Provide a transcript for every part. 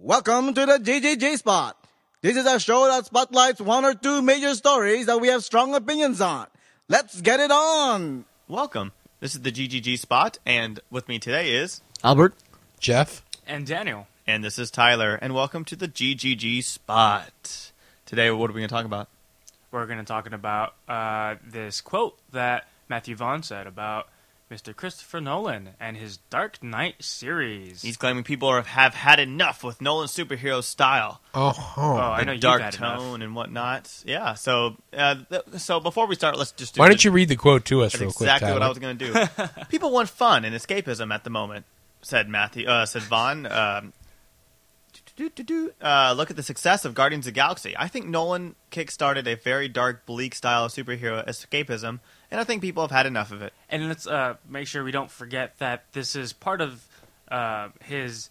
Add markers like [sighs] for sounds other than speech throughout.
Welcome to the GGG Spot. This is a show that spotlights one or two major stories that we have strong opinions on. Let's get it on. Welcome. This is the GGG spot, and with me today is, Albert. Jeff? and Daniel. and this is Tyler, and welcome to the GGG spot. Today, what are we going to talk about? We're going to talking about uh, this quote that Matthew Vaughn said about Mr. Christopher Nolan and his Dark Knight series. He's claiming people are, have had enough with Nolan's superhero style, Oh, oh, I the know you've dark had tone enough. and whatnot. Yeah. So, uh, th- so before we start, let's just do Why the- don't you read the quote to us That's real quick, exactly what I was going to do. [laughs] People want fun and escapism at the moment," said Matthew. Uh, said Vaughn. Um, uh, look at the success of Guardians of the Galaxy. I think Nolan kickstarted a very dark, bleak style of superhero escapism, and I think people have had enough of it. And let's uh, make sure we don't forget that this is part of uh, his,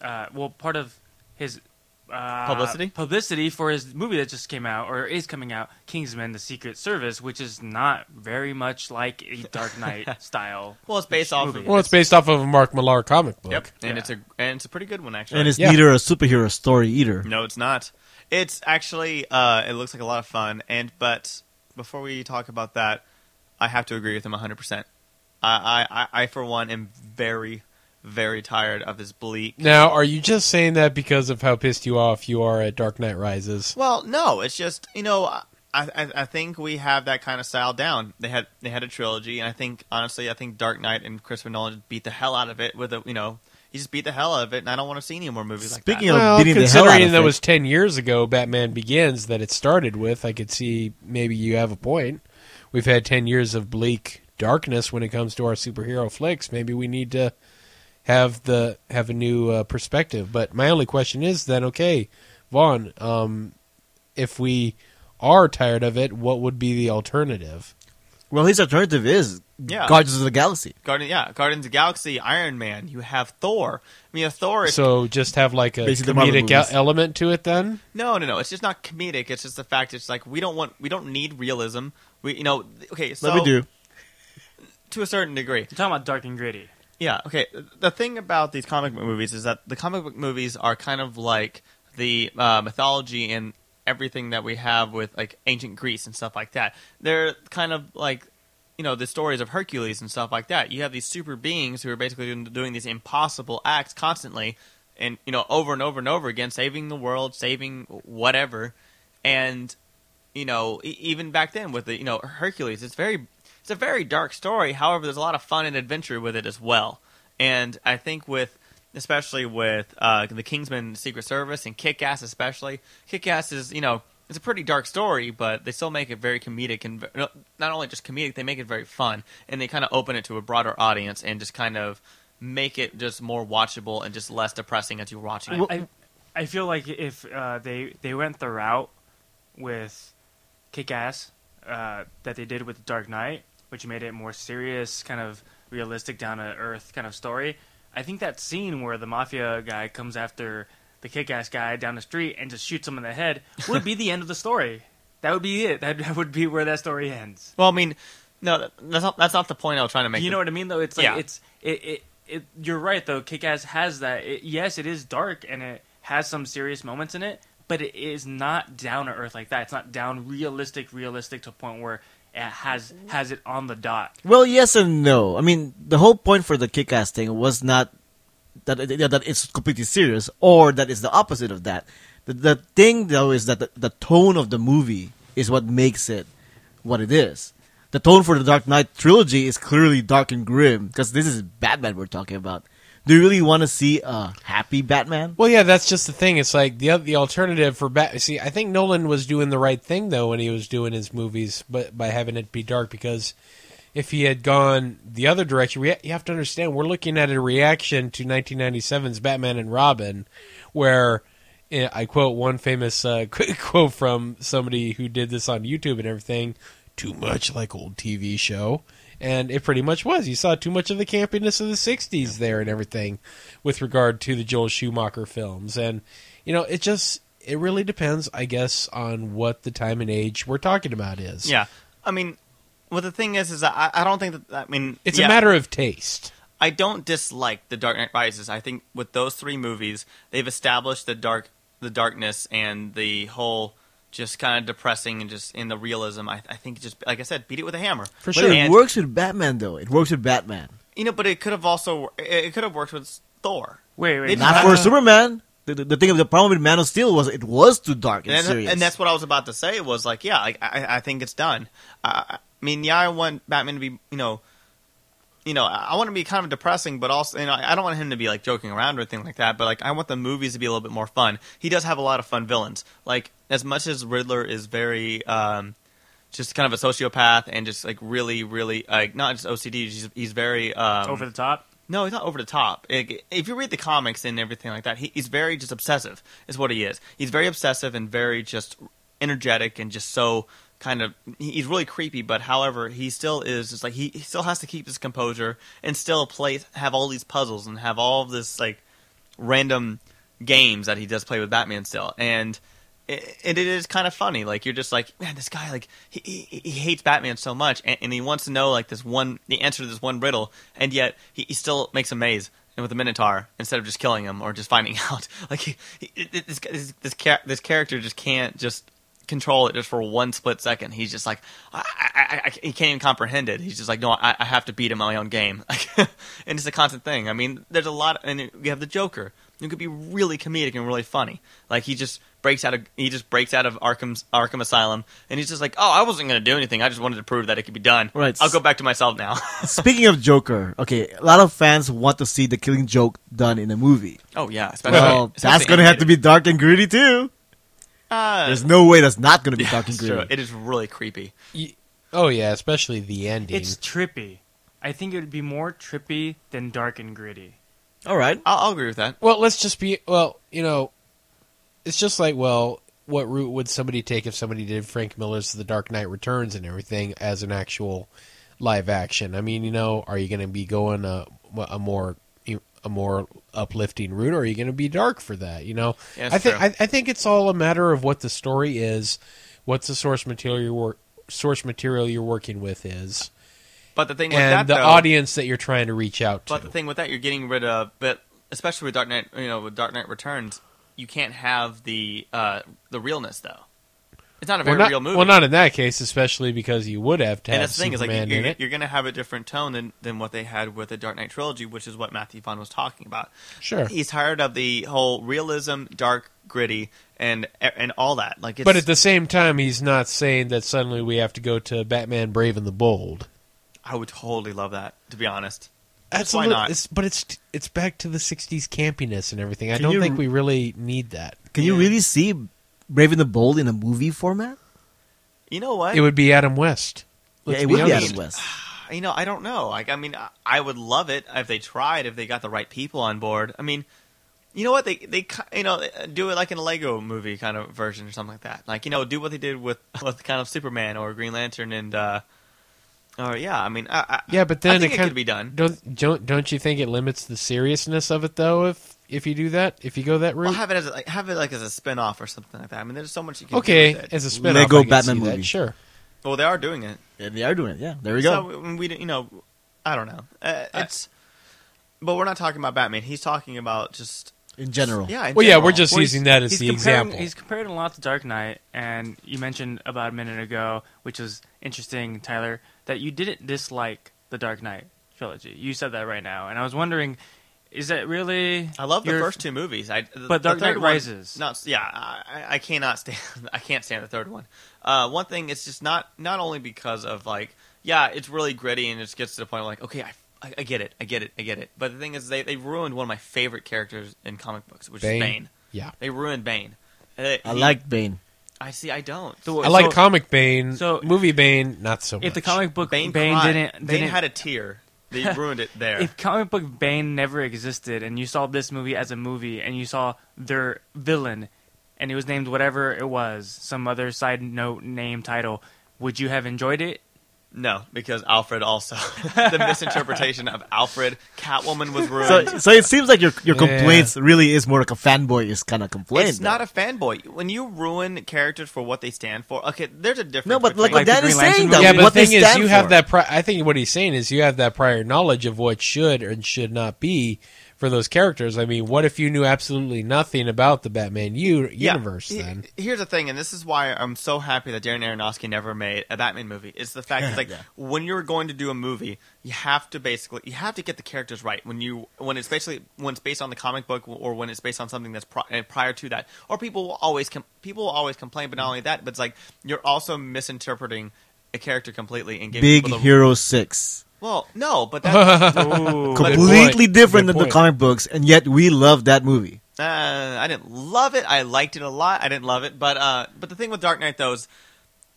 uh, well, part of his uh, Publicity? publicity for his movie that just came out or is coming out, Kingsman: The Secret Service, which is not very much like a Dark [laughs] Knight style. Well, it's based off movie. of Well, it's based off of a Mark Millar comic book. Yep, and Yeah. it's a and it's a pretty good one actually. And it's Yeah. neither a superhero story either. No, it's not. It's actually uh, it looks like a lot of fun. And but before we talk about that, I have to agree with him 100. percent I, I I for one am very very tired of this bleak. Now, are you just saying that because of how pissed you off you are at Dark Knight Rises? Well, no, it's just you know I, I I think we have that kind of style down. They had they had a trilogy, and I think honestly, I think Dark Knight and Christopher Nolan beat the hell out of it with a you know he just beat the hell out of it, and I don't want to see any more movies like Speaking that. of Well, beating the hell out of considering of that it. was 10 years ago, Batman Begins, that it started with, I could see maybe you have a point. We've had 10 years of bleak darkness when it comes to our superhero flicks. Maybe we need to have the have a new uh, perspective. But my only question is then, okay, Vaughn, um, if we are tired of it, what would be the alternative? Well, his alternative is Yeah. Guardians of the Galaxy. Guardian, yeah, Guardians of the Galaxy, Iron Man. You have Thor. I mean, Thor is So just have like a Basically the Marvel comedic e- element to it then? No, no, no. It's just not comedic. It's just the fact. It's like we don't want. We don't need realism. We, you know. Okay, so but we do. to a certain degree. You're talking about dark and gritty. Yeah. Okay. The thing about these comic book movies is that the comic book movies are kind of like the uh, mythology and everything that we have with like ancient Greece and stuff like that. They're kind of like you know the stories of Hercules and stuff like that. You have these super beings who are basically doing, these impossible acts constantly, and you know over and over and over again, saving the world, saving whatever, and you know even back then with the you know Hercules, it's very it's a very dark story. However, there's a lot of fun and adventure with it as well. And I think with especially with uh, the Kingsman Secret Service and Kick Ass, especially Kick Ass is you know it's a pretty dark story, but they still make it very comedic and not only just comedic, they make it very fun and they kind of open it to a broader audience and just kind of make it just more watchable and just less depressing as you're watching it. I, I, I feel like if uh, they they went the route with Kick Ass uh, that they did with Dark Knight, which made it more serious, kind of realistic, down to earth kind of story. I think that scene where the mafia guy comes after the Kick Ass guy down the street and just shoots him in the head would be the end of the story. [laughs] That would be it. That, that would be where that story ends. Well, I mean, no, that's not that's not the point I was trying to make. You know what I mean, though. It's like Yeah. it's it, it it. You're right, though. Kick-Ass has that. It, yes, it is dark and it has some serious moments in it, but it is not down to earth like that. It's not down realistic, realistic to a point where it has has it on the dot. Well, yes and no. I mean, the whole point for the kick-ass thing was not that that it's completely serious, or that it's the opposite of that. The, the thing, though, is that the, the tone of the movie is what makes it what it is. The tone for the Dark Knight trilogy is clearly dark and grim because this is Batman we're talking about. Do you really want to see a happy Batman? Well, yeah, that's just the thing. It's like the the alternative for Bat. See, I think Nolan was doing the right thing though when he was doing his movies, but by having it be dark because if he had gone the other direction, we, you have to understand we're looking at a reaction to 1997's Batman and Robin, where eh, I quote one famous uh, [laughs] quote from somebody who did this on YouTube and everything. Too much like old TV show. And it pretty much was. You saw too much of the campiness of the 60s there and everything with regard to the Joel Schumacher films. And, you know, it just, it really depends, I guess, on what the time and age we're talking about is. Yeah, I mean, well, the thing is, is I, I don't think that. I mean, It's yeah, a matter of taste. I don't dislike the Dark Knight Rises. I think with those three movies, they've established the dark, the darkness, and the whole just kind of depressing and just in the realism. I, I think just like I said, beat it with a hammer For But sure. it And- works with Batman, though. It works with Batman. You know, but it could have also it could have worked with Thor. Wait, wait. Not for Superman. The, the, the thing of the problem with Man of Steel was it was too dark and, and, serious. and that's what I was about to say was like, yeah, like, I, I think it's done. I mean, yeah, I want Batman to be, you know, you know, I want to be kind of depressing, but also, you know, I don't want him to be like joking around or anything like that. But like, I want the movies to be a little bit more fun. He does have a lot of fun villains. Like, as much as Riddler is very, um, just kind of a sociopath and just like really, really, like not just OCD. He's, he's very um, over the top. no, he's not over the top. Like, If you read the comics and everything like that, he, he's very just obsessive. Is what he is. He's very obsessive and very just energetic and just so kind of. He's really creepy, but however, he still is just like he, he still has to keep his composure and still play have all these puzzles and have all of this like random games that he does play with Batman still and. It, it is kind of funny. Like you're just like, man, this guy like he, he, he hates Batman so much, and, and he wants to know like this one the answer to this one riddle, and yet he, he still makes a maze and with a Minotaur instead of just killing him or just finding [laughs] out. Like he, he, this this this, this character just can't just control it just for one split second. He's just like I, I, I, he can't even comprehend it. He's just like no, I, I have to beat him in my own game, [laughs] and it's a constant thing. I mean, there's a lot, and you have the Joker. Who could be really comedic and really funny. Like he just breaks out of he just breaks out of Arkham's Arkham Asylum, and he's just like, oh, I wasn't going to do anything. I just wanted to prove that it could be done. Right. I'll go back to myself now. [laughs] Speaking of Joker, okay, a lot of fans want to see the Killing Joke done in a movie. oh yeah, especially, Well, especially that's going to have to be dark and gritty too. Uh, There's no way that's not going to be [laughs] yeah, dark and it's true. gritty. It is really creepy. Y- Oh yeah, especially the ending. It's trippy. I think it would be more trippy than dark and gritty. All right. I'll, I'll agree with that. Well, let's just be well. You know, it's just like well, what route would somebody take if somebody did Frank Miller's The Dark Knight Returns and everything as an actual live action? I mean, you know, are you going to be going a a more a more uplifting route, or are you going to be dark for that? You know, Yeah, I think. I, I think it's all a matter of what the story is, what's the source material you're wor- source material you're working with is, But the thing with and that, the though, audience that you're trying to reach out to. But the thing with that, you're getting rid of, but especially with Dark Knight, you know, with Dark Knight Returns, you can't have the uh, the realness though. It's not a very well, not, real movie. well, not in that case, especially because you would have to and have that's the thing is like you're, in it. you're going to have a different tone than, than what they had with the Dark Knight trilogy, which is what Matthew Vaughn was talking about. Sure. He's tired of the whole realism, dark, gritty, and and all that. Like, it's, But at the same time, he's not saying that suddenly we have to go to Batman: Brave and the Bold. I would totally love that. To be honest, That's Why little, not? It's, but it's it's back to the '60s campiness and everything. I Can don't you- think we really need that. Can you really see Brave and the Bold in a movie format? you know what? It would be Adam West. Let's yeah, it be would be. Adam West. [sighs] you know, I don't know. Like, I mean, I- I would love it if they tried, if they got the right people on board. I mean, you know what? They they you know do it like in a Lego movie kind of version or something like that. Like you know, do what they did with [laughs] with kind of Superman or Green Lantern and. uh or yeah, I mean, I, I, Yeah, but I then think it it, kind could be done. Don't don't don't you think it limits the seriousness of it though? If if you do that, if you go that route, Well, have it as a, like have it like as a spin off or something like that. I mean, there's so much you can okay, do with it. as a spin Lego I can Batman see that, movie. Sure. Well, they are doing it. Yeah, they are doing it. Yeah, there we go. So we, we you know, I don't know. Uh, it's, but we're not talking about Batman. He's talking about just in general. yeah. in Well, yeah, we're just Well, using that as the example. He's comparing a lot to Dark Knight, and you mentioned about a minute ago, which was interesting, Tyler, that you didn't dislike the Dark Knight trilogy. You said that right now, and I was wondering, is that really? I love the your- first two movies. I, the, But the Dark Knight third one- Rises. Not, yeah, I, I cannot stand. [laughs] I can't stand the third one. Uh, one thing, it's just not not only because of like, yeah, it's really gritty and it just gets to the point of like, okay, I, I, I get it, I get it, I get it. But the thing is, they they ruined one of my favorite characters in comic books, which Bane? is Bane. Yeah. They ruined Bane. Uh, I he- like Bane. I see. I don't. So- I like so- comic Bane. so- movie Bane, not so much. If the comic book Bane, Bane, cried. didn't, Bane didn't had a tear. They [laughs] ruined it there. if comic book Bane never existed and you saw this movie as a movie and you saw their villain and it was named whatever it was, some other side note name title, would you have enjoyed it? No, because Alfred also [laughs] the misinterpretation of Alfred. Catwoman was ruined. So, so it seems like your your Yeah. complaints really is more like a fanboy is kind of complaint. it's not a fanboy. When you ruin characters for what they stand for, okay, there's a difference. no, but like, what Like the Dan is Green Lantern saying movie. that yeah, but what the they thing is, stand you have that. Pri- I think what he's saying is you have that prior knowledge of what should and should not be for those characters. I mean, what if you knew absolutely nothing about the Batman u- Yeah. universe? He- Then here's the thing, and this is why I'm so happy that Darren Aronofsky never made a Batman movie. Is the fact [laughs] that like Yeah. when you're going to do a movie, you have to basically you have to get the characters right. When you when it's basically when it's based on the comic book or when it's based on something that's pri- prior to that, or people will always com- people will always complain. But not only that, but it's like you're also misinterpreting a character completely and giving Big the Hero Six. Well, no, but that's [laughs] Completely different Good than the point. comic books, and yet we love that movie. Uh, I didn't love it. I liked it a lot. I didn't love it, but uh, but the thing with Dark Knight though is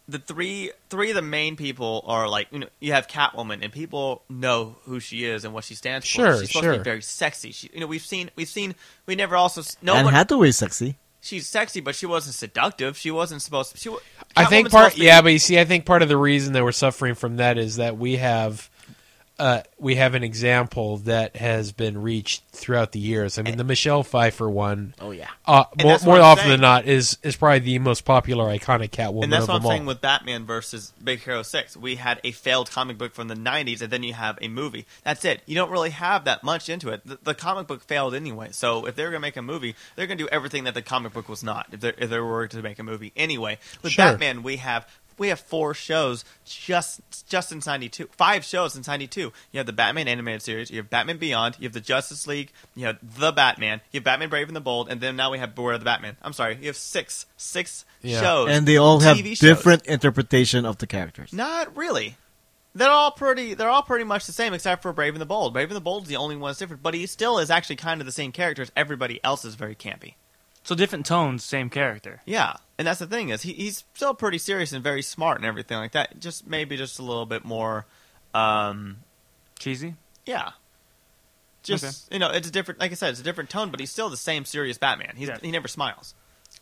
the three three of the main people are like you know you have Catwoman and people know who she is and what she stands for. She's supposed to be very sexy. She, you know we've seen we've seen we never also s- no Anne one Hathaway's sexy. she's sexy, but she wasn't seductive. She wasn't supposed. She wa- I think part. to be- Yeah, but you see, I think part of the reason that we're suffering from that is that we have. Uh, we have an example that has been reached throughout the years. I mean, the Michelle Pfeiffer one, Oh yeah. uh, more, more often saying. than not, is is probably the most popular, iconic Catwoman And that's of what I'm them saying with Batman versus Big Hero 6. We had a failed comic book from the 90s, and then you have a movie. That's it. You don't really have that much into it. The, the comic book failed anyway. So if they're going to make a movie, they're going to do everything that the comic book was not, if, they're, if they were to make a movie. Anyway, with Sure. Batman, we have. We have four shows just just in '92. Five shows in '92. You have the Batman animated series. You have Batman Beyond. You have the Justice League. You have the Batman. You have Batman Brave and the Bold, and then now we have Beware of the Batman. I'm sorry. You have six six Yeah. shows, And they all have TV shows. different interpretation of the characters. Not really. They're all pretty. They're all pretty much the same, except for Brave and the Bold. Brave and the Bold is the only one that's different, but he still is actually kind of the same character as Everybody else is very campy. So different tones, same character. Yeah, and that's the thing is he, he's still pretty serious and very smart and everything like that. Just maybe just a little bit more. Um, Cheesy. yeah. Just Okay. you know, it's a different. Like I said, it's a different tone, but he's still the same serious Batman. He's Yeah. he never smiles.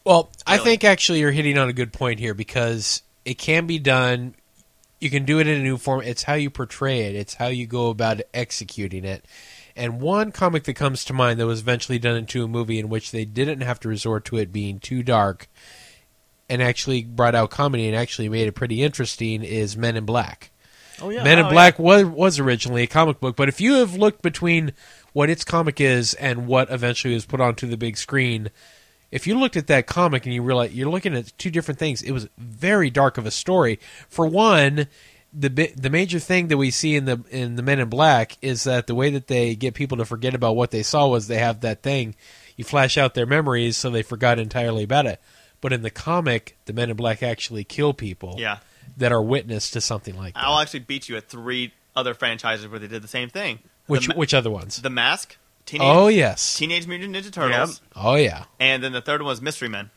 Well, I think actually you're hitting on a good point here because it can be done. You can do it in a new form. It's how you portray it. It's how you go about executing it. And one comic that comes to mind that was eventually done into a movie in which they didn't have to resort to it being too dark and actually brought out comedy and actually made it pretty interesting is Men in Black. Oh yeah. Men in Oh, Black was was originally a comic book, but if you have looked between what its comic is and what eventually was put onto the big screen, if you looked at that comic and you realize you're looking at two different things, it was very dark of a story. For one, the the major thing that we see in the in the Men in Black is that the way that they get people to forget about what they saw was they have that thing, you flash out their memories so they forgot entirely about it. But in the comic, the Men in Black actually kill people Yeah, that are witness to something like that. I'll actually beat you at three other franchises where they did the same thing. Which the, Ma- which other ones? the Mask, Teenage, Oh yes. Teenage Mutant Ninja Turtles, Oh yeah. and then the third one was Mystery Men.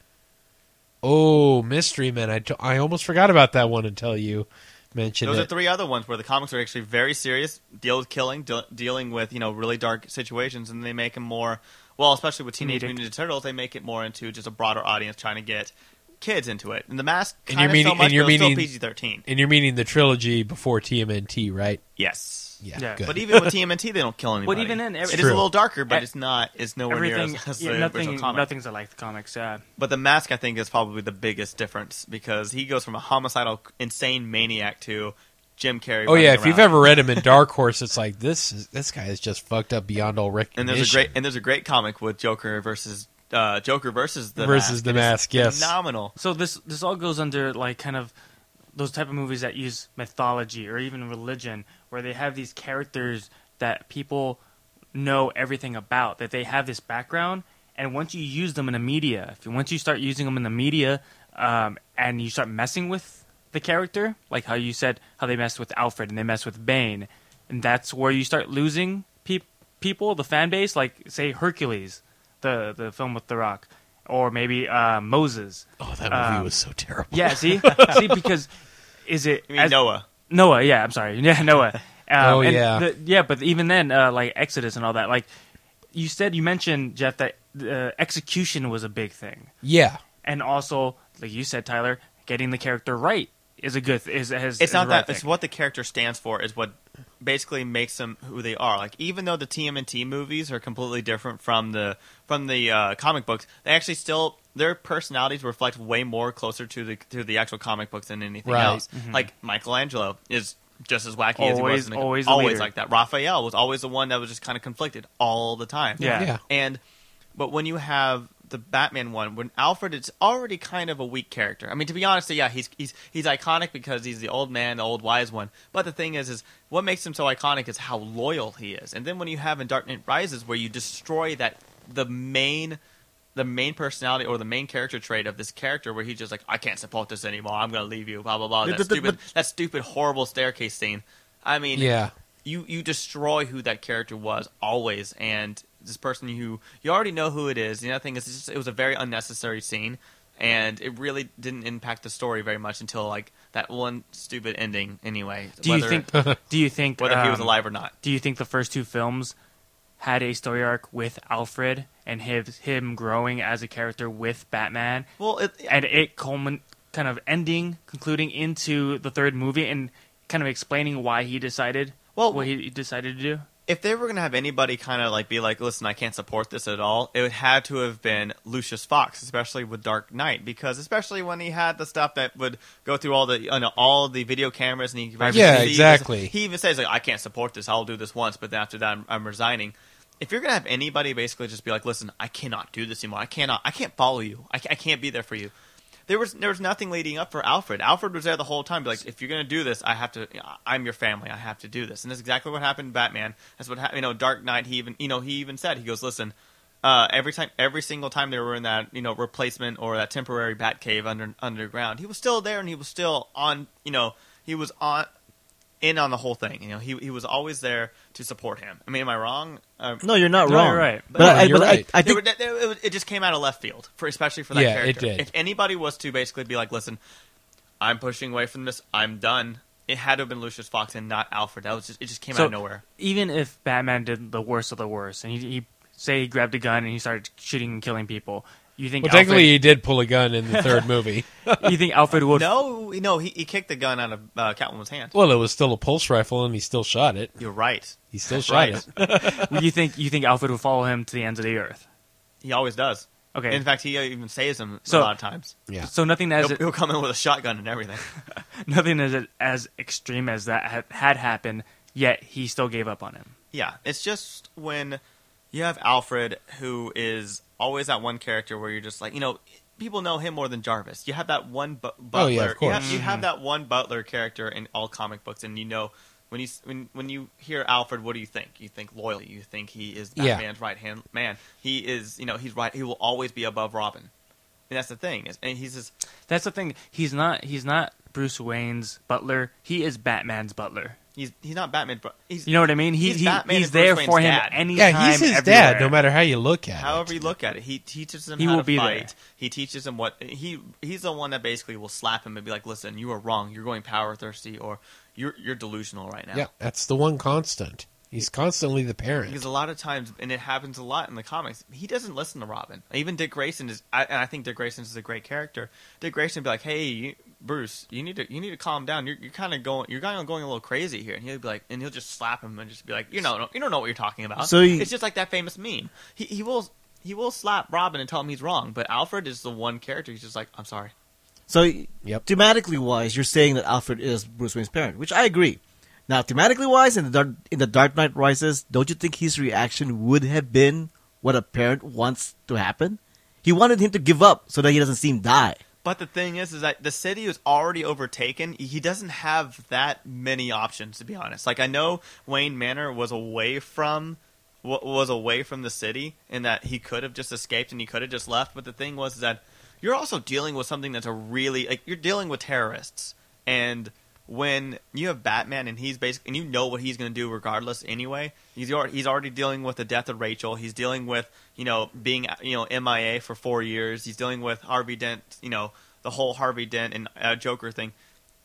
Oh, Mystery Men. I, t- I almost forgot about that one until you mentioned it. Those it. are three other ones where the comics are actually very serious, deal with killing, deal dealing with you know really dark situations, and they make them more well, especially with Teenage Mutant Ninja Turtles, they make it more into just a broader audience trying to get kids into it. And the mask, And kind you're of meaning- so much, and you're but it meaning- still PG thirteen. and you're meaning the trilogy before TMNT, right? Yes. Yeah. good. But even with TMNT, they don't kill anybody. But even then, every- it is a little darker, but it's not. It's nowhere near Everything, as, as yeah, the nothing, original comic. nothing's like the comics. Yeah. But the mask, I think, is probably the biggest difference because he goes from a homicidal, insane maniac to Jim Carrey. oh yeah, running if you've ever read him in Dark Horse, it's like this is this guy is just fucked up beyond all recognition. And there's a great and there's a great comic with Joker versus uh, Joker versus the Versus mask. the It is Mask, yes. phenomenal. So this this all goes under like kind of those type of movies that use mythology or even religion, where they have these characters that people know everything about, that they have this background, and once you use them in the media, if you, once you start using them in the media, um, and you start messing with the character, like how you said how they messed with Alfred and they messed with Bane, and that's where you start losing peop people, the fan base, like say Hercules, the the film with The Rock, or maybe uh, Moses. oh, that movie um, was so terrible. Yeah, see, [laughs] see, because is it You mean as- Noah? Noah? Yeah, I'm sorry. [laughs] Yeah, Noah. [laughs] Um, Oh, and yeah. the- yeah. But even then, uh, like Exodus and all that, like you said, you mentioned Jeff that uh, execution was a big thing, Yeah. and also, like you said, Tyler, getting the character right is a good is has it's is not right that. It's what the character stands for. Is what basically makes them who they are. Like even though the TMNT movies are completely different from the from the uh, comic books, they actually still their personalities reflect way more closer to the to the actual comic books than anything Right. else. Like Michelangelo is just as wacky as he was. Always- In the, always always like that. Raphael was always the one that was just kind of conflicted all the time. Yeah. Yeah. And but when you have the Batman one, when Alfred is already kind of a weak character. I mean, to be honest, yeah, he's he's he's iconic because he's the old man, the old wise one. But the thing is, is what makes him so iconic is how loyal he is. And then when you have in Dark Knight Rises, where you destroy that the main the main personality or the main character trait of this character, where he's just like, I can't support this anymore. I'm going to leave you. Blah blah blah. That but- stupid, but- that stupid, horrible staircase scene. I mean, Yeah. you you destroy who that character was always, and this person who you already know who it is. The other thing is, it's just, it was a very unnecessary scene, and it really didn't impact the story very much until like that one stupid ending. Anyway, Do you think? [laughs] do you think whether he was um, alive or not? Do you think the first two films had a story arc with Alfred and his, him growing as a character with Batman, Well, it, and it culmin kind of ending, concluding into the third movie, and kind of explaining why he decided Well- what he decided to do? If they were going to have anybody kind of like be like, listen, I can't support this at all, it would had to have been Lucius Fox, especially with Dark Knight, because especially when he had the stuff that would go through all the you know, all the video cameras and he Yeah, see- exactly. He even says like, I can't support this. I'll do this once, but then after that, I'm, I'm resigning. If you're gonna have anybody basically just be like, listen, I cannot do this anymore. I cannot. I can't follow you. I, I can't be there for you. There was there was nothing leading up for Alfred. Alfred was there the whole time. Be like, if you're gonna do this, I have to. I'm your family. I have to do this, and that's exactly what happened. in Batman. That's what happened. You know, Dark Knight. He even you know he even said he goes, listen. Uh, every time, every single time they were in that you know replacement or that temporary Bat cave under underground, he was still there and he was still on. You know, he was on in on the whole thing. You know, he he was always there to support him. I mean, am I wrong? Uh, No, you're not No, wrong. you're right. But, No, I, you're but right. I, I they think were- they- it, it just came out of left field for especially for that Yeah, it character. did. If anybody was to basically be like, "Listen, I'm pushing away from this. I'm done," it had to have been Lucius Fox and not Alfred. That was just it. Just came So- out of nowhere. Even if Batman did the worst of the worst, and he, he say he grabbed a gun and he started shooting and killing people, you think Well, technically, Alfred, he did pull a gun in the third [laughs] movie. you think Alfred would No, no, he, he kicked the gun out of uh, Catwoman's hand. Well, it was still a pulse rifle, and he still shot it. You're right. He still [laughs] shot right. it. [laughs] you think you think Alfred would follow him to the ends of the earth? He always does. Okay, In fact, he even saves him So- a lot of times. Yeah. so nothing as He'll, he'll come in with a shotgun and everything. nothing as as extreme as that had, had happened. Yet he still gave up on him. Yeah, it's just when you have Alfred, who is always that one character where you're just like, you know, people know him more than Jarvis. You have that one bu- butler. Oh, yeah, of You have, course. you have mm-hmm. that one butler character in all comic books, and you know when you when when you hear Alfred, what do you think? You think loyal. You think he is Yeah. Batman's right hand man. He is, you know, he's right. He will always be above Robin. And that's the thing. is- And he's just That's the thing. He's not he's not Bruce Wayne's butler. He is Batman's butler. He's he's not Batman, but he's You know what I mean? He, He's he- Batman he's and Bruce there Wayne's for him dad. anytime. Yeah, he's his everywhere. dad, no matter how you look at However it. you look at it, he teaches him He how will to be fight. there. He teaches him what he he's the one that basically will slap him and be like, "Listen, you are wrong. You're going power thirsty, or you're you're delusional right now." Yeah, that's the one constant. He's constantly the parent. Because a lot of times, and it happens a lot in the comics, he doesn't listen to Robin. Even Dick Grayson is, I, and I think Dick Grayson is a great character. Dick Grayson would be like, "Hey, you, Bruce, you need to you need to calm down. You're, you're kind of going you're kind of going a little crazy here." And he'll be like, and he'll just slap him and just be like, "You know, you don't know what you're talking about." So you- it's just like that famous meme. He he will he will slap Robin and tell him he's wrong, but Alfred is the one character. He's just like, "I'm sorry." so. Yep. Thematically wise, you're saying that Alfred is Bruce Wayne's parent, which I agree. Now, thematically wise, in the Dark, in the Dark Knight Rises, don't you think his reaction would have been what a parent wants to happen? He wanted him to give up so that he doesn't see him die. But the thing is, is that the city is already overtaken. He doesn't have that many options, to be honest. Like I know Wayne Manor was away from wa- was away from the city, and that he could have just escaped and he could have just left. But the thing was that you're also dealing with something that's a really like you're dealing with terrorists, and when you have Batman and he's basically and you know what he's going to do regardless anyway. He's already, he's already dealing with the death of Rachel. He's dealing with you know being you know MIA for four years. He's dealing with Harvey Dent. You know the whole Harvey Dent and uh, Joker thing.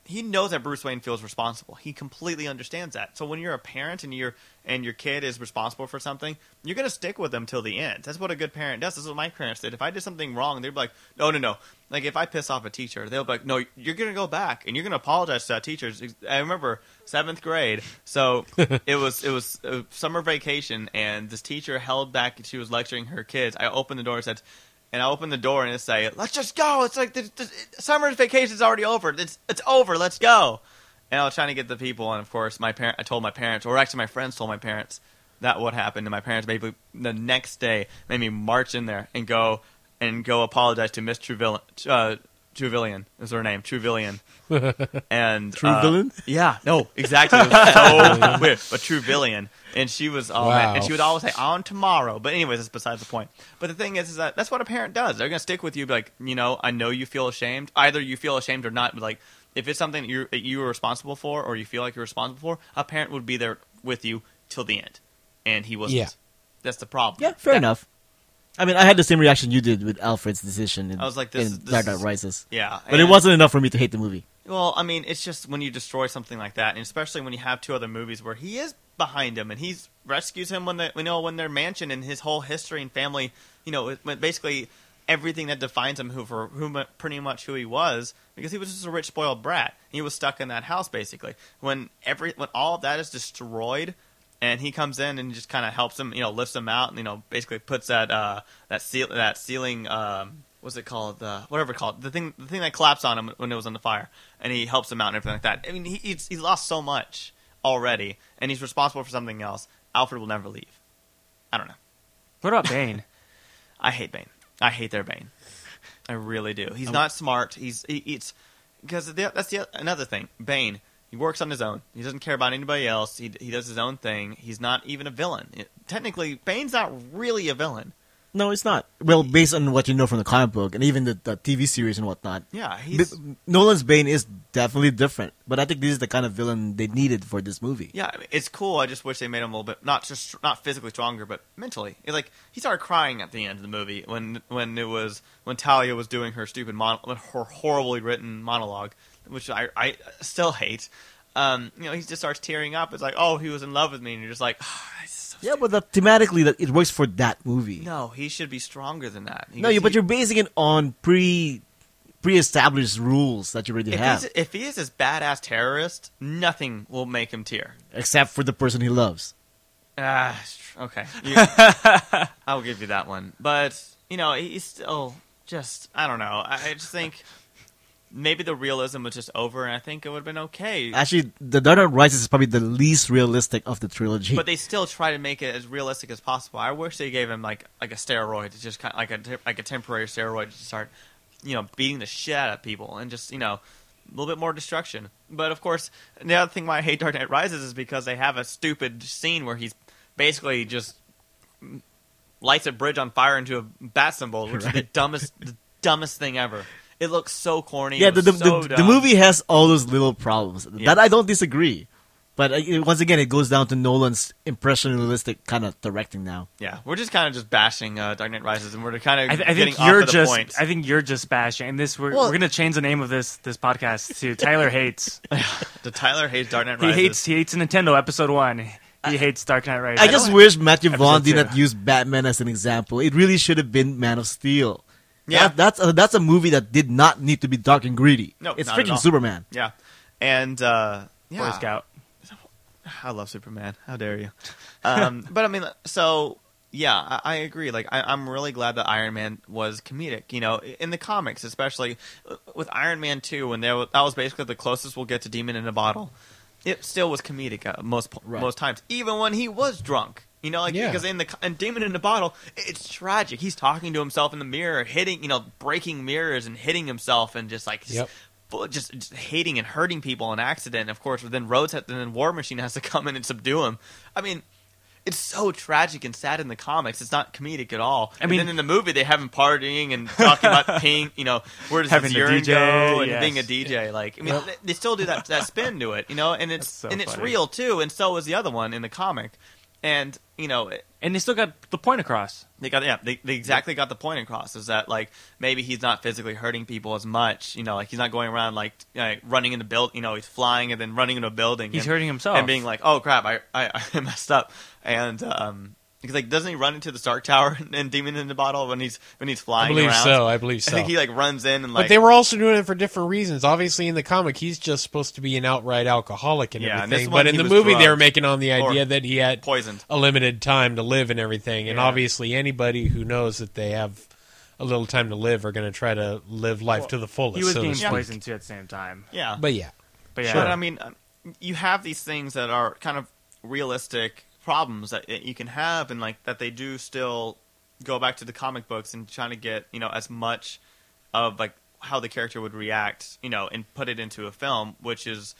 He knows that Bruce Wayne feels responsible. He completely understands that. So when you're a parent and you're and your kid is responsible for something, you're gonna stick with them till the end. That's what a good parent does. This is what my parents did. If I did something wrong, they'd be like, "No, no, no." Like if I piss off a teacher, they'll be like, "No, you're gonna go back and you're gonna apologize to that teacher." I remember seventh grade, so [laughs] it was it was summer vacation, and this teacher held back. She was lecturing her kids. I opened the door and said. And I opened the door and it say, "Let's just go." It's like the, the summer vacation's already over. It's it's over. Let's go. And I was trying to get the people, and of course, my parent. I told my parents, or actually, my friends told my parents that what happened, and my parents maybe the next day made me march in there and go and go apologize to Miss Truvillian. Uh, Truvillian is her name, Truvillian. [laughs] and True uh. Yeah, no, exactly. It was so [laughs] weird, but Truvillian. And she was, oh man, Wow. and she would always say on tomorrow. But anyways, that's besides the point. But the thing is, is that that's what a parent does. They're gonna stick with you, be like, you know, I know you feel ashamed. Either you feel ashamed or not. But like, if it's something you that you were responsible for, or you feel like you're responsible for, a parent would be there with you till the end, and he wasn't. Yeah. That's the problem. Yeah, fair That- enough. I mean, I had the same reaction you did with Alfred's decision. In, I was like, this- in this Dark Knight Rises, Yeah, but it wasn't enough for me to hate the movie. Well, I mean, it's just when you destroy something like that, and especially when you have two other movies where he is behind him and he rescues him when they, you know, when their mansion and his whole history and family, you know, basically everything that defines him, who for who pretty much who he was, because he was just a rich, spoiled brat. He was stuck in that house basically. When every when all of that is destroyed, and he comes in and just kind of helps him, you know, lifts him out, and you know, basically puts that uh that seal that ceiling um what's it called the whatever it's called the thing the thing that collapsed on him when it was on the fire, and he helps him out and everything like that. I mean, he, he's he's lost so much already, and he's responsible for something else. Alfred will never leave. I don't know. What about Bane? [laughs] I hate Bane. I hate their Bane. I really do. He's not smart. He's he, it's because that's the another thing. Bane. He works on his own. He doesn't care about anybody else. He he does his own thing. He's not even a villain. It- technically, Bane's not really a villain. No, it's not. Well, based on what you know from the comic book and even the, the TV series and whatnot, Yeah, he's B- Nolan's Bane is definitely different. But I think this is the kind of villain they needed for this movie. yeah. I mean, it's cool. I just wish they made him a little bit not just not physically stronger, but mentally. It's like he started crying at the end of the movie when when it was when Talia was doing her stupid mon- her horribly written monologue, which I I still hate. Um, you know, he just starts tearing up. It's like, oh, he was in love with me, and you're just like, [sighs] it's so Yeah, but the, thematically, that it works for that movie. No, he should be stronger than that. No, you, but you're basing it on pre pre-established rules that you already if have, he's, if he is this badass terrorist, nothing will make him tear. except for the person he loves. Ah, okay. You- [laughs] I'll give you that one. But, you know, he's still just, I don't know. I I just think maybe the realism was just over, and I think it would have been okay. Actually, The Dark Knight Rises is probably the least realistic of the trilogy. But they still try to make it as realistic as possible. I wish they gave him like like a steroid, to just kind of like a like a temporary steroid to start, you know, beating the shit out of people and just you know, a little bit more destruction. But of course, the other thing why I hate Dark Knight Rises is because they have a stupid scene where he's basically just lights a bridge on fire into a bat symbol, which is the dumbest the dumbest thing ever. It looks so corny. yeah, the, the, so the, the movie has all those little problems. Yes. That I don't disagree. But uh, once again, it goes down to Nolan's impressionistic kind of directing now. Yeah, we're just kind of just bashing uh, Dark Knight Rises, and we're kind of I, th- I getting think you're off of the just. point. I think you're just bashing. And this we're, Well- we're gonna change the name of this this podcast to Tyler hates. [laughs] The Tyler hates Dark Knight Rises. he hates he hates Nintendo Episode One. He hates Dark Knight Rises. I just wish Matthew Vaughn did not use Batman as an example. It really should have been Man of Steel. Yeah. That- that's a, that's a movie that did not need to be dark and greedy. No, it's not at all. freaking Superman. Yeah, and uh, Boy Scout. I love Superman. How dare you? Um, [laughs] but I mean, so yeah, I, I agree. Like, I, I'm really glad that Iron Man was comedic. You know, in the comics, especially uh, with Iron Man Two, when there was, that was basically the closest we'll get to Demon in a Bottle. It still was comedic uh, most Right. most times, even when he was drunk. You know, like Yeah. because in the in Demon in the Bottle, it's tragic. He's talking to himself in the mirror, hitting, you know, breaking mirrors and hitting himself, and just like just Yep. just, just hating and hurting people in accident. Of course, then Rhodes, had, then War Machine has to [laughs] come in and subdue him. I mean, it's so tragic and sad in the comics. It's not comedic at all. I and mean- then in the movie, they have him partying and talking about [laughs] pink. You know, where does Having his the urine DJ, go and yes. being a DJ. Like, I mean, Yep. they, they still do that that spin to it. You know, and it's so and it's real too. And so is the other one in the comic. And you know, it- and they still got the point across. they got yeah, they, they exactly got the point across. Is that like maybe he's not physically hurting people as much. You know, like he's not going around like, like running into build. You know, he's flying and then running into a building. He's and, hurting himself and being like, "Oh crap, I I, [laughs] I messed up." And um, because like doesn't he run into the Stark Tower [laughs] and Demon in the Bottle when he's when he's flying? I believe around? so. I believe [laughs] so. I think he like runs in and like but they were also doing it for different reasons. Obviously, in the comic, he's just supposed to be an outright alcoholic and Yeah, and this everything. one but in the was movie, they were making on the idea that he had poisoned. a limited time to live and everything. And Yeah. obviously, anybody who knows that they have a little time to live are going to try to live life Well, to the fullest. he was so to poisoned too at the same time. Yeah, But yeah, But yeah, But I mean, um, you have these things that are kind of realistic problems that you can have, and like that they do still go back to the comic books and trying to get you know as much of like how the character would react, you know, and put it into a film, which is.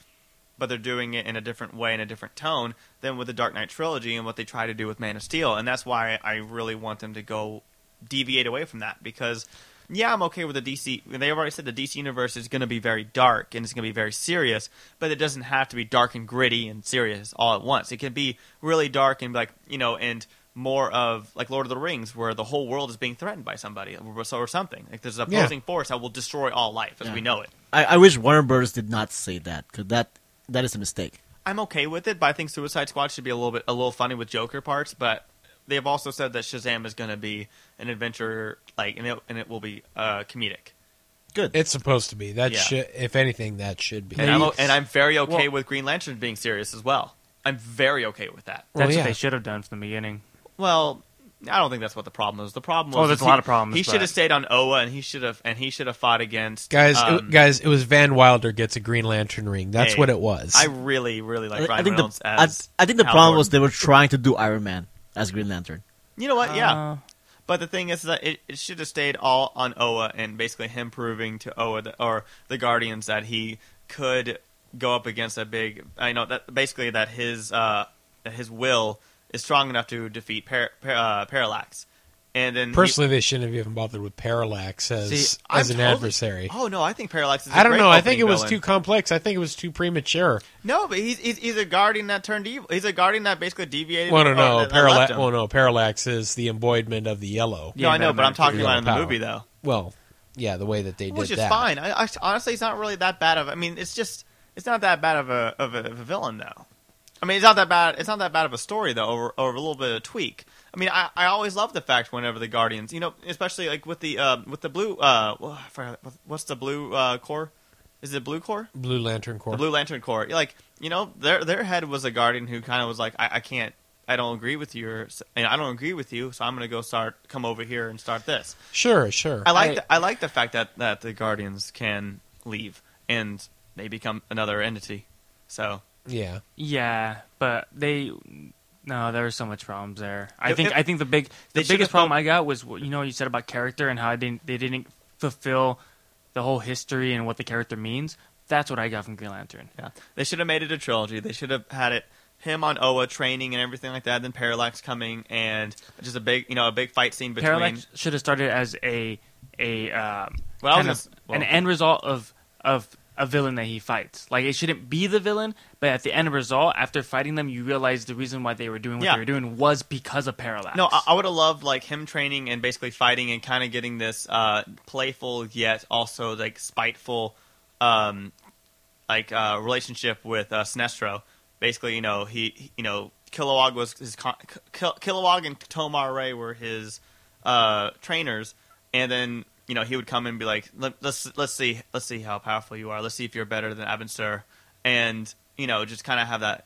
But they're doing it in a different way, in a different tone than with the Dark Knight trilogy and what they try to do with Man of Steel, and that's why I really want them to go deviate away from that because yeah, I'm okay with the DC. They already said the DC universe is going to be very dark and it's going to be very serious, but it doesn't have to be dark and gritty and serious all at once. It can be really dark and like you know, and more of like Lord of the Rings, where the whole world is being threatened by somebody or, something. Like there's an Yeah. opposing force that will destroy all life as Yeah. we know it. I, I wish Warner Brothers did not say that because that that is a mistake. I'm okay with it, but I think Suicide Squad should be a little bit a little funny with Joker parts. But they've also said that Shazam is going to be an adventure, like, and it, and it will be uh, comedic. Good. it's supposed to be. That Yeah. should, if anything, that should be. And I'm, and I'm very okay Well- with Green Lantern being serious as well. I'm very okay with that. Well, that's yeah. what they should have done from the beginning. Well, I don't think that's what the problem is. The problem Oh, was there's is a he- lot of problems, He but- should have stayed on Oa, and he should have and he should have fought against guys, um, it, guys, it was Van Wilder gets a Green Lantern ring. That's Hey, what it was. I really, really like I, Ryan I think Reynolds the I, as. I think the Hal problem was they were trying to do Iron Man as Green Lantern. You know what? Yeah, Uh, but the thing is that it, it should have stayed all on Oa, and basically him proving to Oa that, or the Guardians that he could go up against a big. I know that basically that his uh, that his will is strong enough to defeat par- par- uh, Parallax, and then he- Personally, they shouldn't have even bothered with Parallax as See, I'm as an totally- adversary. Oh no, I think Parallax is. I I don't know. I think it was too complex. I think it was too premature. No, but he's, he's he's a guardian that turned evil. He's a guardian that basically deviated. Well, no, no. that Parallax. Well, no. Parallax is the embodiment of the yellow. no, I know, but I'm talking about in the power. movie though, Well, yeah, the way that they which did is that. fine. I, I, honestly, it's not really that bad of. I mean, it's just it's not that bad of a of a, of a villain though. I mean, it's not that bad. It's not that bad of a story though, or, or a little bit of tweak. I mean, I, I always love the fact whenever the Guardians, you know, especially like with the uh, with the blue. Uh, well, I forgot, what's the blue uh, core? Is it blue core? Blue Lantern Corps. the Blue Lantern Corps. Like you know, their their head was a guardian who kind of was like, I, I can't, I don't agree with you, or and I don't agree with you, so I'm gonna go start, come over here and start this. Sure, sure. I like, I- the, I like the fact that that the guardians can leave and they become another entity. So yeah. Yeah, but they no, there were so much problems there. I If- think if- I think the big They the biggest problem I got was what- you know you said about character and how I didn't they didn't fulfill the whole history and what the character means. That's what I got from Green Lantern. yeah, they should have made it a trilogy. They should have had it him on Oa training and everything like that. Then Parallax coming and just a big, you know, a big fight scene between. Parallax should have started as a a um, Well, I was kind of gonna- well- an end result of of a villain that he fights. Like it shouldn't be the villain, but at the end result, after fighting them, you realize the reason why they were doing what Yeah. they were doing was because of Parallax. No, I, I would have loved like him training and basically fighting and kind of getting this uh, playful yet also like spiteful, um, like uh, relationship with uh, Sinestro. Basically, you know, he, you know, Kilowog was his con- Kil- Kilowog and Tomar-Re were his uh, trainers, and then you know he would come and be like, Let, let's let's see let's see how powerful you are. Let's see if you're better than Abin Sur, and you know just kind of have that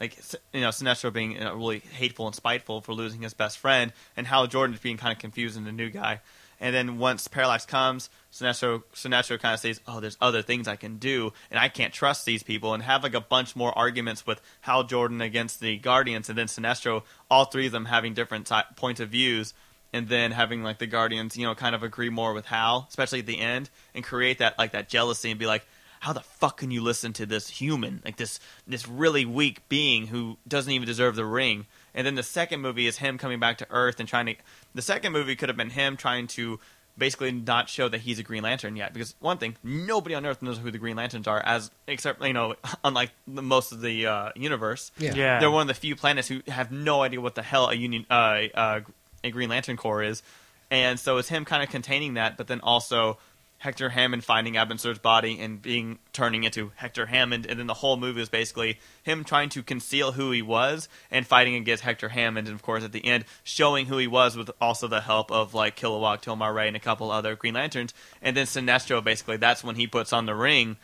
like you know Sinestro being you know, really hateful and spiteful for losing his best friend, and Hal Jordan being kind of confused and the new guy. And then once Parallax comes, Sinestro Sinestro kind of says, "Oh, there's other things I can do, and I can't trust these people." And have like a bunch more arguments with Hal Jordan against the Guardians, and then Sinestro, all three of them having different si- points of views, and then having like the Guardians, you know, kind of agree more with Hal, especially at the end, and create that like that jealousy and be like, how the fuck can you listen to this human, like this this really weak being who doesn't even deserve the ring? And then the second movie is him coming back to Earth and trying to. The second movie could have been him trying to basically not show that he's a Green Lantern yet. Because one thing, nobody on Earth knows who the Green Lanterns are, as except you know, [laughs] unlike the, most of the uh, universe, Yeah. Yeah. they're one of the few planets who have no idea what the hell a Union uh, uh, a Green Lantern Corps is, and so it's him kind of containing that, but then also. Hector Hammond finding Abin Sur's body and being turning into Hector Hammond, and then the whole movie is basically him trying to conceal who he was and fighting against Hector Hammond, and of course at the end showing who he was with also the help of like Kilowog, Tilmar Ray, and a couple other Green Lanterns, and then Sinestro basically that's when he puts on the ring.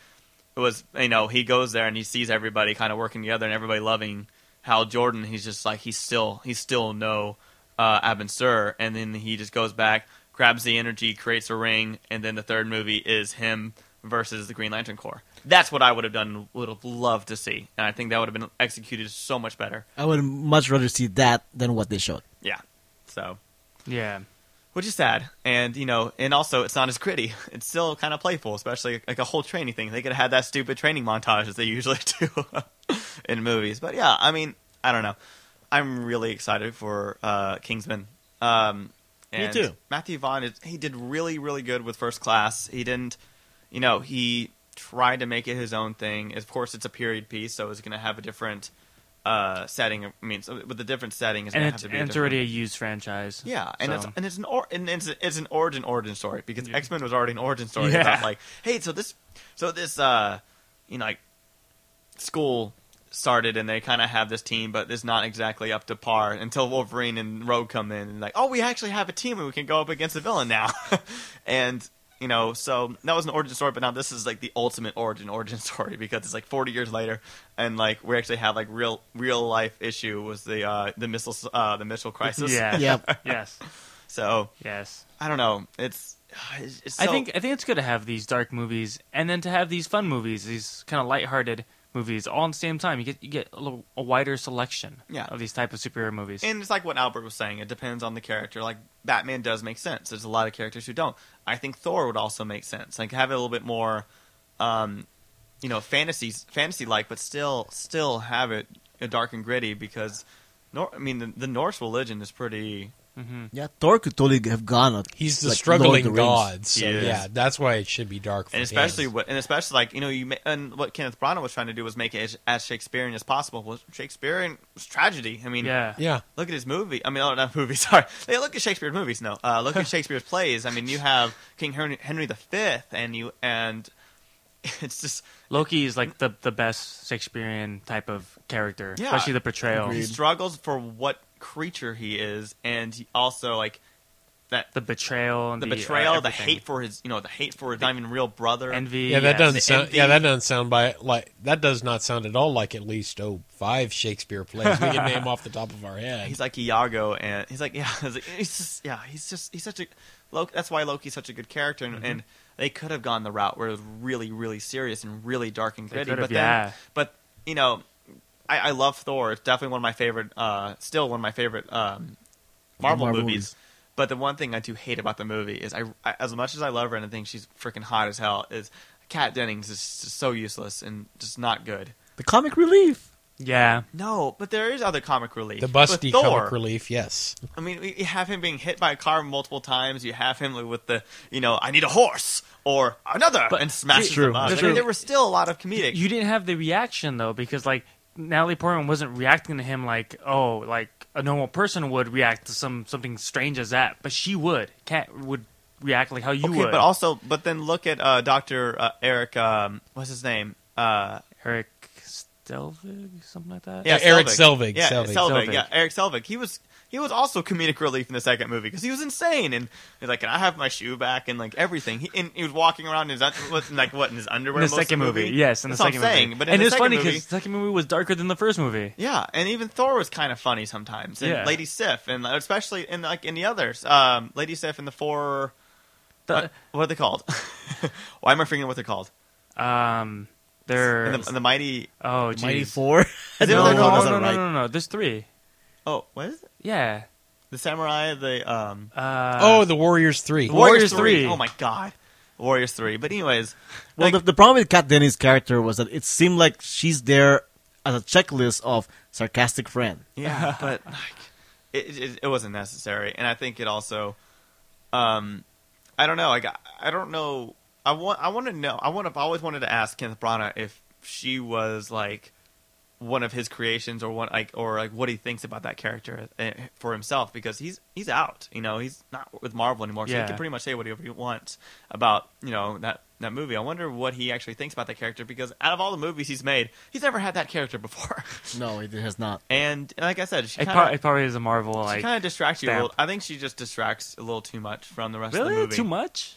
It was you know he goes there and he sees everybody kind of working together and everybody loving Hal Jordan. He's just like he's still he's still no uh, Abin Sur, and then he just goes back, grabs the energy, creates a ring, and then the third movie is him versus the Green Lantern Corps. That's what I would have done, would have loved to see, and I think that would have been executed so much better. I would much rather see that than what they showed. Yeah, so Yeah. which is sad, and you know, and also it's not as gritty. [laughs] It's still kind of playful, especially like a whole training thing. They could have had that stupid training montage as they usually [laughs] do in movies. But yeah, I mean, I don't know. I'm really excited for uh, Kingsman. Um, Me too. Matthew Vaughn, is, he did really, really good with First Class. He didn't, you know, he tried to make it his own thing. Of course, it's a period piece, so it's going to have a different uh, setting. I mean, so with a different setting, it's And going to have it's, to be. a and it's different- already a used franchise. yeah, and it's and it's an or, and it's, it's an origin origin story because Yeah. X Men was already an origin story Yeah. about like, hey, so this so this uh you know like school started and they kind of have this team, but it's not exactly up to par until Wolverine and Rogue come in and like, oh, we actually have a team and we can go up against the villain now, [laughs] and you know, so that was an origin story, but now this is like the ultimate origin origin [laughs] story because it's like 40 years later, and like we actually have like real real life issue was the uh the missile uh the missile crisis. Yeah. [laughs] Yep. yes. So Yes. I don't know. It's [sighs] it's, it's I think I think it's good to have these dark movies and then to have these fun movies, these kind of lighthearted movies, all at the same time. You get you get a, little, a wider selection Yeah. of these type of superhero movies. and it's like what Albert was saying. It depends on the character. Like Batman does make sense. There's a lot of characters who don't. I think Thor would also make sense. Like have it a little bit more, um, you know, fantasies fantasy like, but still still have it dark and gritty because. Nor- I mean, the, the Norse religion is pretty. Hmm Yeah, Thor could totally have gone. on, He's the like, struggling Lord the Rings. god, so yeah, that's why it should be dark. For and especially him. what and especially like you know you ma- and what Kenneth Branagh was trying to do was make it as, as Shakespearean as possible. Well, Shakespearean was tragedy. I mean, Yeah. yeah, look at his movie. I mean, oh, not movie. [laughs] Sorry. Hey, look at Shakespeare's movies. No, uh, look at [laughs] Shakespeare's plays. I mean, you have King Henry, Henry V, and you and [laughs] it's just Loki is like the the best Shakespearean type of character, Yeah. especially the portrayal, he struggles for what creature he is, and he also like that the betrayal, and the the, betrayal, uh, the hate for his you know the hate for his not even real brother. envy. yeah. That yes. doesn't The sound. Yeah, that doesn't sound by like that does not sound at all like at least oh five Shakespeare plays we can name [laughs] off the top of our head. He's like Iago, and he's like, yeah, [laughs] he's, like, he's just, yeah, he's just, he's such a, Loki, that's why Loki's such a good character, and, and they could have gone the route where it was really, really serious and really dark and They gritty. could have, But then, yeah. but you know, I, I love Thor. It's definitely one of my favorite, uh, still one of my favorite um, Marvel, Marvel movies. movies. But the one thing I do hate about the movie is, I, I as much as I love her and I think she's freaking hot as hell, is Kat Dennings is just so useless and just not good. The comic relief. Yeah, No, but there is other comic relief. the busty Thor, comic relief, yes. I mean, you have him being hit by a car multiple times. You have him with the, you know, I need a horse or another, But- and smashes True, them up. I mean, there was still a lot of comedic. you didn't have the reaction though because like Natalie Portman wasn't reacting to him like oh like a normal person would react to some something strange as that, but she would. Kat would react like how you okay, would. but also, but then look at uh, Doctor uh, Eric. Um, what's his name? Uh, Eric Stelvig, something like that. yeah, Eric Selvig, Yeah, Selvig. Selvig. Selvig. Yeah, Eric Selvig. He was. He was also comedic relief in the second movie because he was insane and he's like, "Can I have my shoe back?" and like everything. He, and he was walking around in his un- like what in his underwear. in the most of second movie. yes, in That's the what second I'm saying. movie. But in and it's funny because the second movie was darker than the first movie. Yeah, and even Thor was kind of funny sometimes, and Yeah. Lady Sif, and especially in like in the others, um, Lady Sif and the four. The- what, what are they called? [laughs] Why am I forgetting what they're called? Um, they're And the, and the mighty. oh Mighty. Four. I Is it don't really know called- if No, no, no, no, no, no. There's three. Oh, what is it? Yeah. The samurai. The um. Uh, oh, the Warriors three. Warriors three. Oh my god, Warriors three. But anyways, Well, like, the, the problem with Kat Dennings' character was that it seemed like she's there as a checklist of sarcastic friend. Yeah, [laughs] but like, it, it, it wasn't necessary, and I think it also, um, I don't know. Like I, I don't know. I want. I want to know. I want. I've always wanted to ask Kenneth Branagh if she was like one of his creations or one like or like what he thinks about that character uh, for himself because he's he's out. You know, he's not with Marvel anymore, so Yeah. he can pretty much say whatever he wants about you know that that movie. I wonder what he actually thinks about that character because out of all the movies he's made, he's never had that character before. [laughs] No, he has not. and like I said, she It, kind pro- of it probably is a Marvel she like kind of distracts you. A little. I think she just distracts a little too much from the rest of the really movie. too much.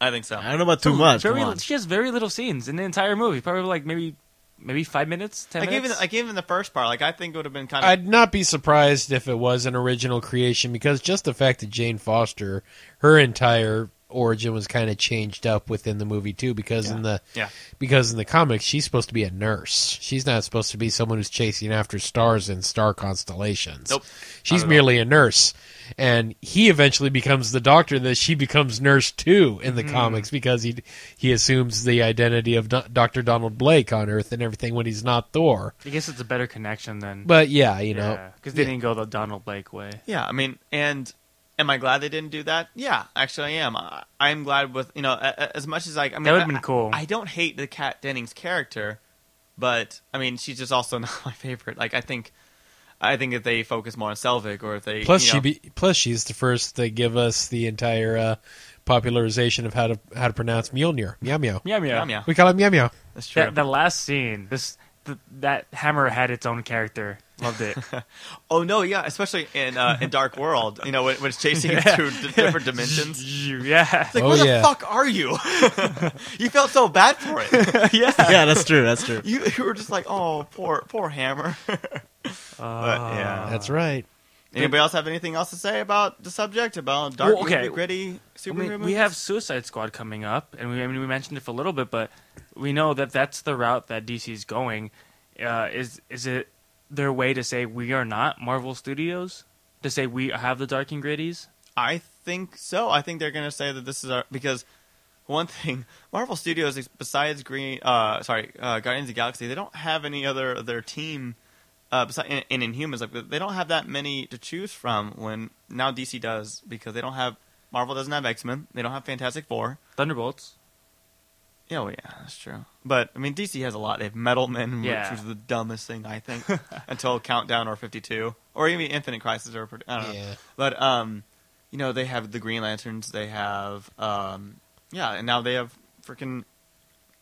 I think so. I don't know about too much. Very, she has very little scenes in the entire movie. Probably like maybe maybe five minutes, ten Like even minutes. like even the first part, like I think it would have been kind of. I'd not be surprised if it was an original creation because just the fact that Jane Foster, her entire origin was kind of changed up within the movie too because in the Yeah. because in the comics she's supposed to be a nurse. She's not supposed to be someone who's chasing after stars and star constellations. Nope. She's Not at all. merely a nurse. And he eventually becomes the doctor that she becomes nurse too in the Mm-hmm. comics because he he assumes the identity of Do- Dr. Donald Blake on Earth and everything when he's not Thor. I guess it's a better connection than But yeah, you know, because they didn't go the Donald Blake way. Yeah, I mean, and am I glad they didn't do that? Yeah, actually, I am. I, I'm glad with you know a- a- as much as like I mean That would've been I- cool. I, don't hate the Kat Dennings character, but I mean she's just also [laughs] not my favorite. Like I think. I think if they focus more on Selvig, or if they Plus, you she be, plus she's the first to give us the entire uh, popularization of how to how to pronounce Mjolnir. Meow meow. Yeah, yeah. yeah, yeah, We call it meow meow. that's true. That, the last scene, this th- that hammer had its own character. Loved it. [laughs] oh no, yeah, especially in uh, in Dark World, you know when, when it's chasing you [laughs] through d- different dimensions. [laughs] yeah, It's like, Oh, where yeah. the fuck are you? you felt so bad for it. yeah. yeah, that's true. That's true. You, you were just like, oh, poor poor Hammer. Uh, yeah. That's right. Anybody else have anything else to say about the subject about dark, Well, okay. movie, gritty I superhero mean, movies? we have Suicide Squad coming up, and we, I mean, we mentioned it for a little bit, but we know that that's the route that DC's going. Uh, is is it their way to say we are not Marvel Studios? To say we have the dark and gritties? I think so. I think they're going to say that this is our because one [laughs] thing Marvel Studios besides Green, uh, sorry, uh, Guardians of the Galaxy, they don't have any other their team. Uh, besides, in, in Inhumans, like they don't have that many to choose from. When now DC does because they don't have Marvel doesn't have X Men, they don't have Fantastic Four. Thunderbolts. Yeah, well, yeah, that's true. But I mean, DC has a lot. They have Metal Men, Yeah. which was the dumbest thing I think [laughs] until Countdown or Fifty Two or even Infinite Crisis or I don't know. Yeah. But um, you know, they have the Green Lanterns. They have um, yeah, and now they have freaking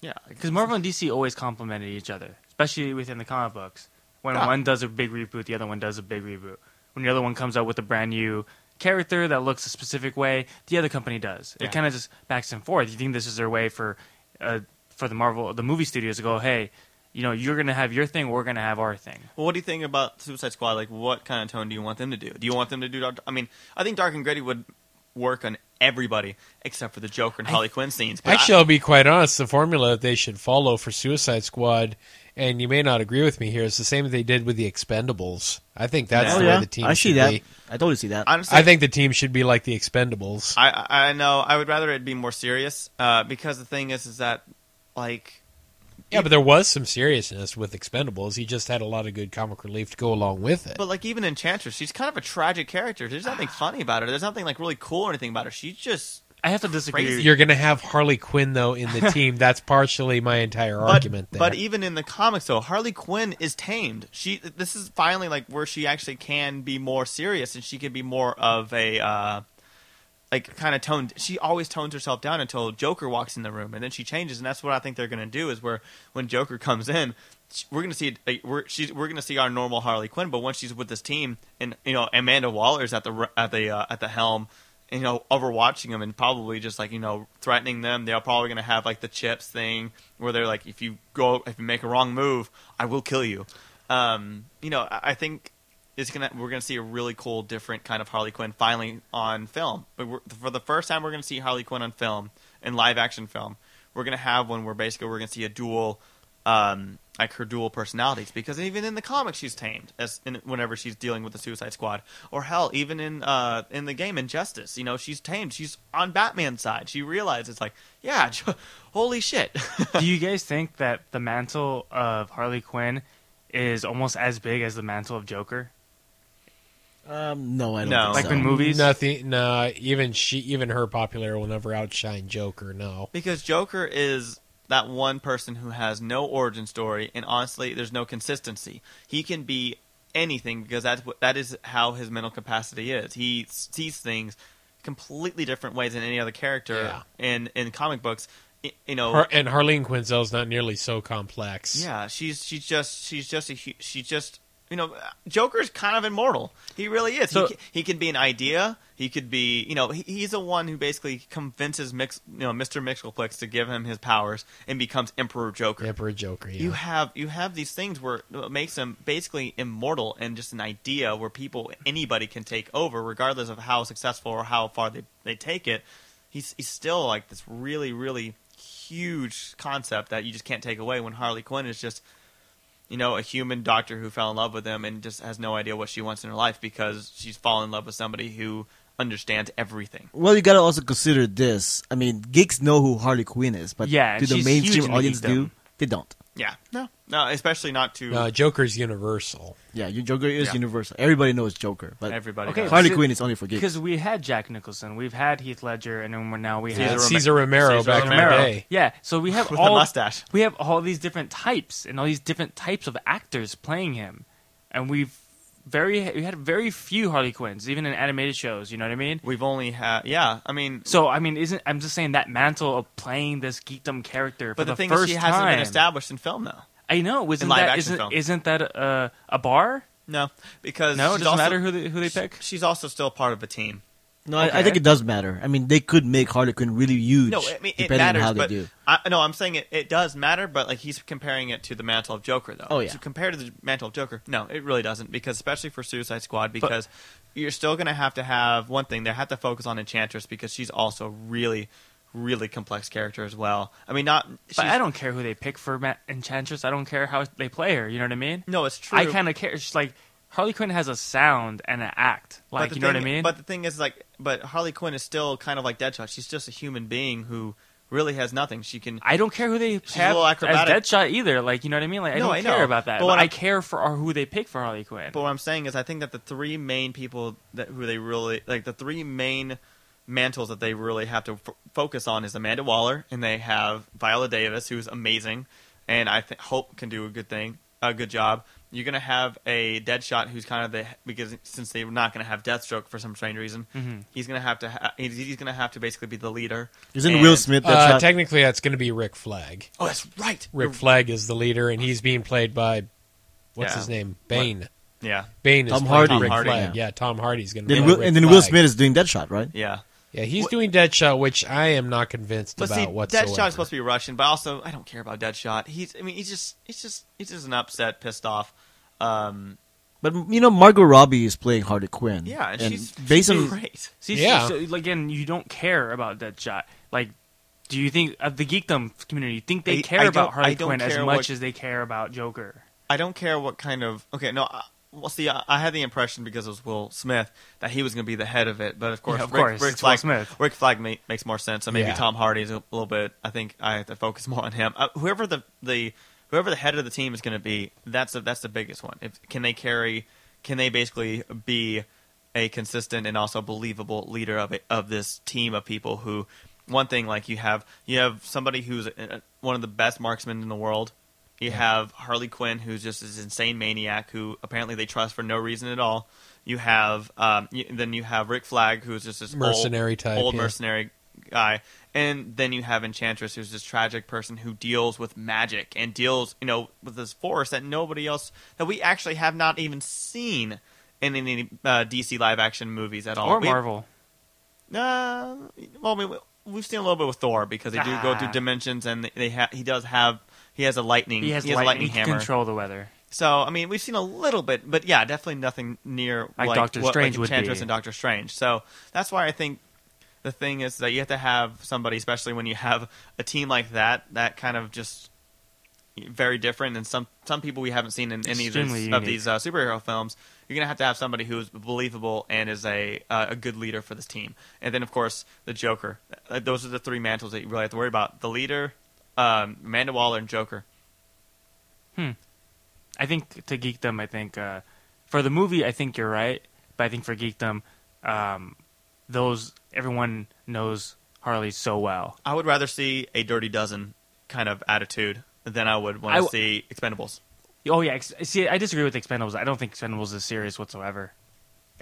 yeah. Because Marvel and DC always complemented each other, especially within the comic books. When Yeah. one does a big reboot, the other one does a big reboot. When the other one comes out with a brand new character that looks a specific way, the other company does. Yeah. It kind of just backs and forth. You think this is their way for uh, for the Marvel, the movie studios to go, hey, you know, you're gonna have your thing, we're gonna have our thing. Well, what do you think about Suicide Squad? Like, what kind of tone do you want them to do? Do you want them to do? Dark, I mean, I think Dark and Gritty would work on everybody except for the Joker and Harley Quinn scenes. But I- Actually, I'll be quite honest. The formula that they should follow for Suicide Squad, and you may not agree with me here, is the same that they did with the Expendables. I think that's Yeah. oh the yeah, way the team I should see that. be. I totally see that. honestly, I think the team should be like the Expendables. I, I I know. I would rather it be more serious uh, because the thing is, is that like yeah, but there was some seriousness with Expendables. He just had a lot of good comic relief to go along with it. But like even Enchantress, she's kind of a tragic character. There's nothing [sighs] funny about her. There's nothing like really cool or anything about her. She's just I have to disagree. Crazy. You're going to have Harley Quinn though in the [laughs] team. That's partially my entire but, argument. There. But even in the comics though, Harley Quinn is tamed. She this is finally like where she actually can be more serious and she can be more of a uh like kind of toned she always tones herself down until Joker walks in the room and then she changes and that's what I think they're going to do is where when Joker comes in we're going to see we're we're going to see our normal Harley Quinn but once she's with this team and you know Amanda Waller's at the at the uh, at the helm you know, overwatching them and probably just like you know threatening them. They're probably going to have like the chips thing where they're like, if you go, if you make a wrong move, I will kill you. Um, you know, I, I think it's gonna we're gonna see a really cool, different kind of Harley Quinn finally on film. But for the first time, we're gonna see Harley Quinn on film in live action film. We're gonna have one where basically we're gonna see a dual. Um, like her dual personalities, because even in the comics she's tamed as in, whenever she's dealing with the Suicide Squad, or hell, even in uh, in the game Injustice, you know she's tamed. She's on Batman's side. She realizes like, yeah, [laughs] holy shit. [laughs] Do you guys think that the mantle of Harley Quinn is almost as big as the mantle of Joker? Um, no, I don't. No. think Like so. when movies? Nothing. No, even she, even her popular will never outshine Joker. No. Because Joker is that one person who has no origin story, and honestly, there's no consistency. He can be anything because that's what that is how his mental capacity is. He sees things completely different ways than any other character Yeah. in in comic books. You know, Har- and Harleen Quinzel's not nearly so complex. yeah, she's she's just she's just a she's just you know Joker's kind of immortal. He really is. So- he, he can be an idea. He could be you know he, he's the one who basically convinces Mix you know Mister Mixelplex to give him his powers and becomes Emperor Joker. Emperor Joker. Yeah. You have you have these things where it makes him basically immortal and just an idea where people anybody can take over regardless of how successful or how far they, they take it. He's he's still like this really really huge concept that you just can't take away when Harley Quinn is just you know a human doctor who fell in love with him and just has no idea what she wants in her life because she's fallen in love with somebody who understands everything. Well, you got to also consider this. I mean, geeks know who Harley Quinn is, but Yeah, do the mainstream audience do? They don't. Yeah, no, no, especially not to no, Joker's universal. Yeah, you Joker is Yeah. universal. Everybody knows Joker, but everybody. Okay, does. Harley So- Quinn is only for geeks. Because we had Jack Nicholson, we've had Heath Ledger, and then we're now we Cesar have Rome- Cesar Romero Cesar back Romero. in the day. Yeah, so we have [laughs] with all a mustache. we have all these different types and all these different types of actors playing him, and we've very we had very few Harley Quinns, even in animated shows. You know what I mean? We've only had yeah. I mean, So I mean, isn't I'm just saying that mantle of playing this geekdom character but for the, the, thing first is, she hasn't time. been established in film though. I know, isn't that isn't isn't that a, a bar? No, because No, it doesn't also- matter who they, who they pick. She's also still part of a team. No, I, I think it does matter. I mean, they could make Harley Quinn really huge, No, I mean it depending matters, on how but they do. I, no, I'm saying it, it does matter. But like he's comparing it to the mantle of Joker, though. Oh, yeah. So compared to the mantle of Joker, no, it really doesn't. Because especially for Suicide Squad, because you're still going to have to have one thing. They have to focus on Enchantress because she's also a really, really complex character as well. I mean, not. But I don't care who they pick for Ma- Enchantress. I don't care how they play her. You know what I mean? No, it's true. I kind of care. She's like Harley Quinn has a sound and an act. Like you know what I mean? But the thing is, like, but Harley Quinn is still kind of like Deadshot. She's just a human being who really has nothing. She can. I don't care who they She's have as. Deadshot either. Like you know what I mean? Like I No, don't I care know. about that. But But, what I care for who they pick for Harley Quinn. But what I'm saying is, I think that the three main people that who they really like, the three main mantles that they really have to f- focus on is Amanda Waller, and they have Viola Davis, who's amazing, and I think Hope can do a good thing, a good job. You're gonna have a Deadshot who's kind of the because since they're not gonna have Deathstroke for some strange reason, Mhm. he's gonna have to ha- he's, he's gonna have to basically be the leader. Isn't And- Will Smith that Uh, technically, that's going to be Rick Flag. Oh, that's right. Rick You're- Flag is the leader, and he's being played by what's Yeah. his name? Bane. Yeah, Bane is Tom playing Hardy. Rick Tom Hardy, Flag. yeah. Yeah. Tom Hardy's going to. then play Will, Rick and then Will Smith is doing Deadshot, right? yeah. Yeah, he's What- doing Deadshot, which I am not convinced But about see, whatsoever. Deadshot is supposed to be Russian, but also I don't care about Deadshot. He's, I mean, he's just, he's just, he's just an upset, pissed off. Um, But you know, Margot Robbie is playing Harley Quinn. yeah, and, she's based she's on great. [laughs] See, Yeah. so, so, again, you don't care about Deadshot. Like, do you think of the geekdom community think they I- care I about don't- Harley I don't Quinn as much what- as they care about Joker? I don't care what kind of. Okay, no. Well, see, I, I had the impression because it was Will Smith that he was going to be the head of it, but of course, Yeah, of Rick, course, Rick it's Will Flag, Smith. Rick Flag ma- makes more sense. So maybe Yeah. Tom is a little bit. I think I have to focus [laughs] more on him. Uh, whoever the the whoever the head of the team is going to be, that's the, that's the biggest one. If, can they carry? Can they basically be a consistent and also believable leader of it, of this team of people who? One thing, like you have you have somebody who's uh, one of the best marksmen in the world. You have Harley Quinn, who's just this insane maniac who apparently they trust for no reason at all. You have um, y then you have Rick Flag, who's just this Mercenary old, type, old yeah. mercenary guy, and then you have Enchantress, who's this tragic person who deals with magic and deals, you know, with this force that nobody else that we actually have not even seen in any uh, DC live action movies at all. Or We- Marvel? uh, well, we, we've seen a little bit with Thor because they do go through Ah. dimensions, and they, they ha- he does have he has a lightning He has, a lightning, lightning he can hammer. control the weather. So I mean, we've seen a little bit, but yeah, definitely nothing near Like like, Doctor what, Strange like Enchantress and Doctor Strange. So that's why I think the thing is that you have to have somebody, especially when you have a team like that, that kind of just very different. And some some people we haven't seen in any of these, of these uh, superhero films. You're gonna have to have somebody who's believable and is a uh, a good leader for this team. And then of course the Joker. Uh, Those are the three mantles that you really have to worry about: the leader, um, Amanda Waller, and Joker. Hmm. I think to geekdom, I think uh, for the movie, I think you're right. But I think for geekdom, um, those everyone knows Harley so well. I would rather see a Dirty Dozen kind of attitude than I would want to w- see Expendables. Oh yeah, see, I disagree with Expendables. I don't think Expendables is serious whatsoever.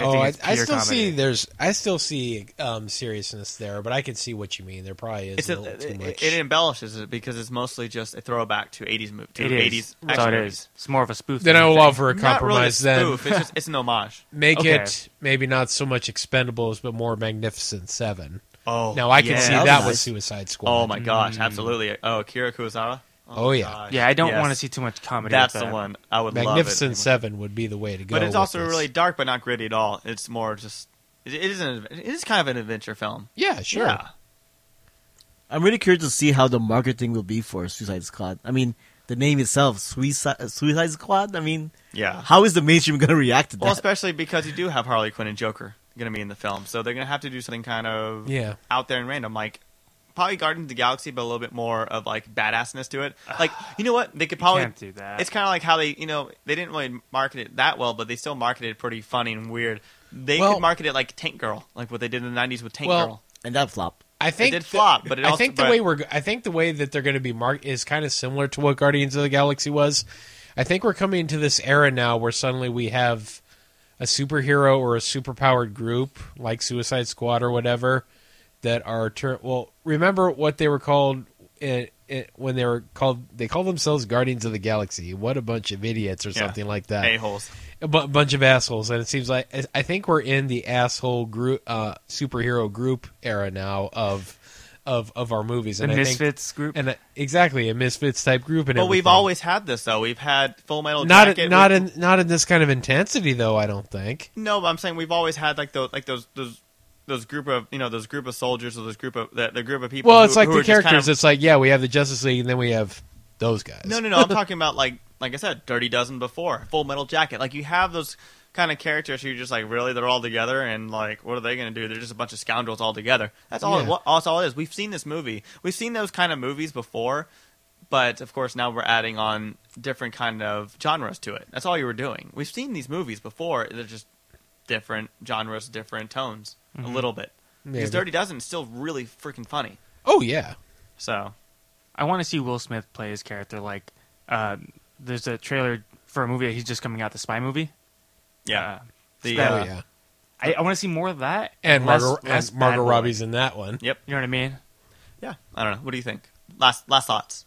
Oh, I, I still comedy. see there's I still see um, seriousness there, but I can see what you mean. There probably is It's a a, little too it, much. it embellishes it because it's mostly just a throwback to 80s movie, to It 80s So it movies. It's more of a spoof. then than I will anything. offer a Not really a compromise. then. It's just it's an homage. [laughs] make Okay. it maybe not so much Expendables, but more Magnificent Seven. Oh, Now I can yeah. see that that was with nice. Suicide Squad. Oh my gosh, Mm. absolutely. Oh, Akira Kurosawa. Oh, oh, yeah. gosh. Yeah, I don't Yes. want to see too much comedy. That's with the that. one I would Magnificent love. it. Seven would be the way to go. But it's with also this. really dark, but not gritty at all. It's more just it, it is an it is kind of an adventure film. yeah, sure. Yeah. I'm really curious to see how the marketing will be for Suicide Squad. I mean, the name itself, Suicide, Suicide Squad. I mean, Yeah. how is the mainstream going to react to that? Well, especially because you do have Harley Quinn and Joker going to be in the film, so they're going to have to do something kind of Yeah. out there and random, like probably Guardians of the Galaxy, but a little bit more of like badassness to it. Like, you know what? They could You probably. can't do that. It's kind of like how they, you know, they didn't really market it that well, but they still marketed it pretty funny and weird. They Well- could market it like Tank Girl, like what they did in the '90s with Tank Well, Girl. and that flop. I think it did the- flop, but it I also- think the but- way we're I think the way that they're going to be marked is kind of similar to what Guardians of the Galaxy was. I think we're coming to this era now where suddenly we have a superhero or a superpowered group like Suicide Squad or whatever that are tur- well. Remember what they were called in, in, when they were called? They call themselves Guardians of the Galaxy. What a bunch of idiots or Yeah. something like that A holes. a bu- bunch of assholes, and it seems like I think we're in the asshole group, uh, superhero group era now of of of our movies, the and I Misfits group. and uh, exactly a misfits type group. And But we've always had this though. We've had Full Metal not Jacket. not we've- in not in this kind of intensity though. I don't think. No, but I'm saying we've always had like those like those those those group of you know those group of soldiers or those group of the, the group of people. Well, who- it's like the just kind characters. of- It's like yeah, we have the Justice League, and then we have those guys. no, no, no. I'm talking about like like I said, Dirty Dozen before Full Metal Jacket. Like you have those kind of characters who you're just like really they're all together and like what are they going to do? They're just a bunch of scoundrels all together. That's all. Yeah. It, what, that's all it is. We've seen this movie. We've seen those kind of movies before. But of course, now we're adding on different kind of genres to it. That's all you were doing. We've seen these movies before. They're just different genres, different tones, a little bit. Maybe. Because Dirty Dozen is still really freaking funny. Oh yeah, So I want to see Will Smith play his character. Like, uh, there's a trailer for a movie that he's just coming out, the spy movie. yeah, Uh, the that- oh uh, yeah. I, I want to see more of that. And less- Margot less and Margot bad boy. Robbie's in that one. yep, You know what I mean? yeah. I don't know. What do you think? Last last thoughts.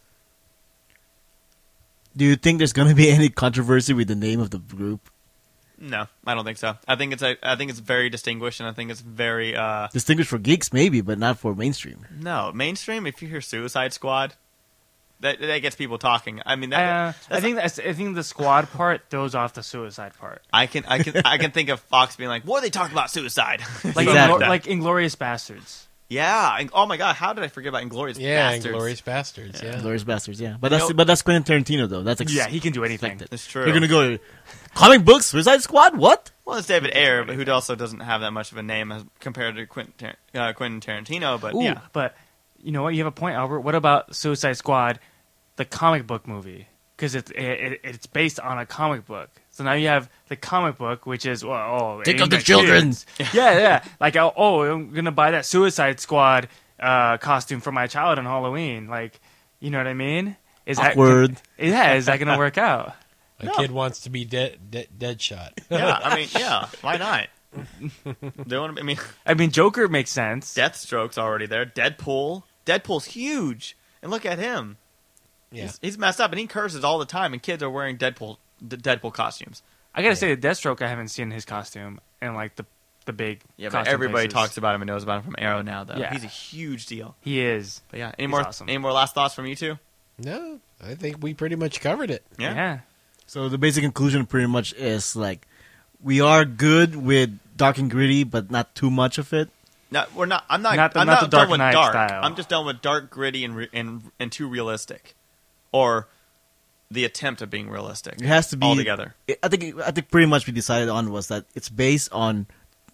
Do you think there's going to be any controversy with the name of the group? No, I don't think so. I think it's a, I think it's very distinguished, and I think it's very uh Distinguished for geeks, maybe, but not for mainstream. no mainstream. If you hear Suicide Squad, that that gets people talking. I mean, that, Uh, I think that's I think the squad part throws off the suicide part. I can I can I can think of Fox being like, "What are they talking about suicide?" Like [laughs] Exactly. Inglo- like Inglourious Basterds. yeah. Oh my god, how did I forget about Inglorious Yeah, Bastards? Inglourious Basterds. Yeah. Glorious Bastards, yeah. But You that's know- but that's Quentin Tarantino though. That's ex- Yeah, he can do anything. expected. It's true. You're gonna go comic books, Suicide Squad. What? Well, it's David Ayer, but who also doesn't have that much of a name as compared to Quentin, Tar- uh, Quentin Tarantino. But Ooh, yeah, but you know what? You have a point, Albert. What about Suicide Squad, the comic book movie? Because it's it, it's based on a comic book. So now you have the comic book, which is well, oh, take aimed of the at children. yeah, yeah. Like oh, oh, I'm gonna buy that Suicide Squad uh, costume for my child on Halloween. Like, you know what I mean? Is Awkward. that yeah? Is that gonna work out? A No. kid wants to be dead, dead, dead shot. yeah. I [laughs] mean, yeah. Why not? Don't I mean, I mean, Joker makes sense. Deathstroke's already there. Deadpool. Deadpool's huge, and look at him. yeah. He's, he's messed up, and he curses all the time. And kids are wearing Deadpool D- Deadpool costumes. I gotta say, the Deathstroke, I haven't seen his costume and like the the big. Yeah, but everybody places. talks about him and knows about him from Arrow now. Though Yeah. he's a huge deal. He is. But yeah, any He's more awesome. any more last thoughts from you two? No, I think we pretty much covered it. Yeah. yeah. So the basic conclusion pretty much is like we are good with dark and gritty, but not too much of it. No, we're not. I'm not. Not the- I'm not not, the Dark done with Knight dark. style. I'm just done with dark, gritty, and re- and and too realistic, or the attempt of being realistic. It has to be altogether. I think I think pretty much we decided on was that it's based on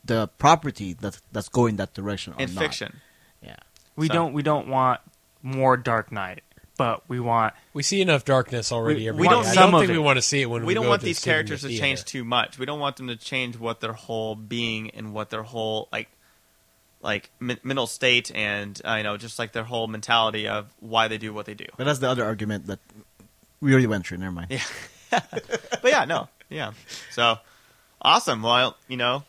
the property that's that's going that direction or in not. fiction. Yeah. We So- don't we don't want more Dark Knight. But we want We see enough darkness already. We- every we don't- I don't of think we want to see it when we, we don't go want these see it in the characters to change too much. We don't want them to change what their whole being and what their whole like like mental state and uh, you know just like their whole mentality of why they do what they do. But that's the other argument that we already went through. Never mind. Yeah. [laughs] but yeah, no, yeah. So awesome. Well, you know,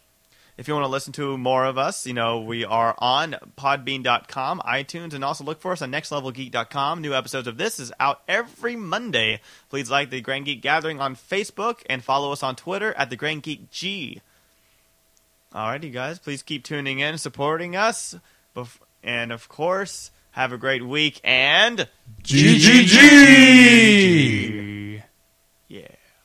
if you want to listen to more of us, you know, we are on podbean.com, iTunes, and also look for us on nextlevelgeek.com. New episodes of this is out every Monday. Please like the Grand Geek Gathering on Facebook and follow us on Twitter at the Grand Geek G. Alrighty, guys, please keep tuning in, supporting us, and of course, have a great week and GGG.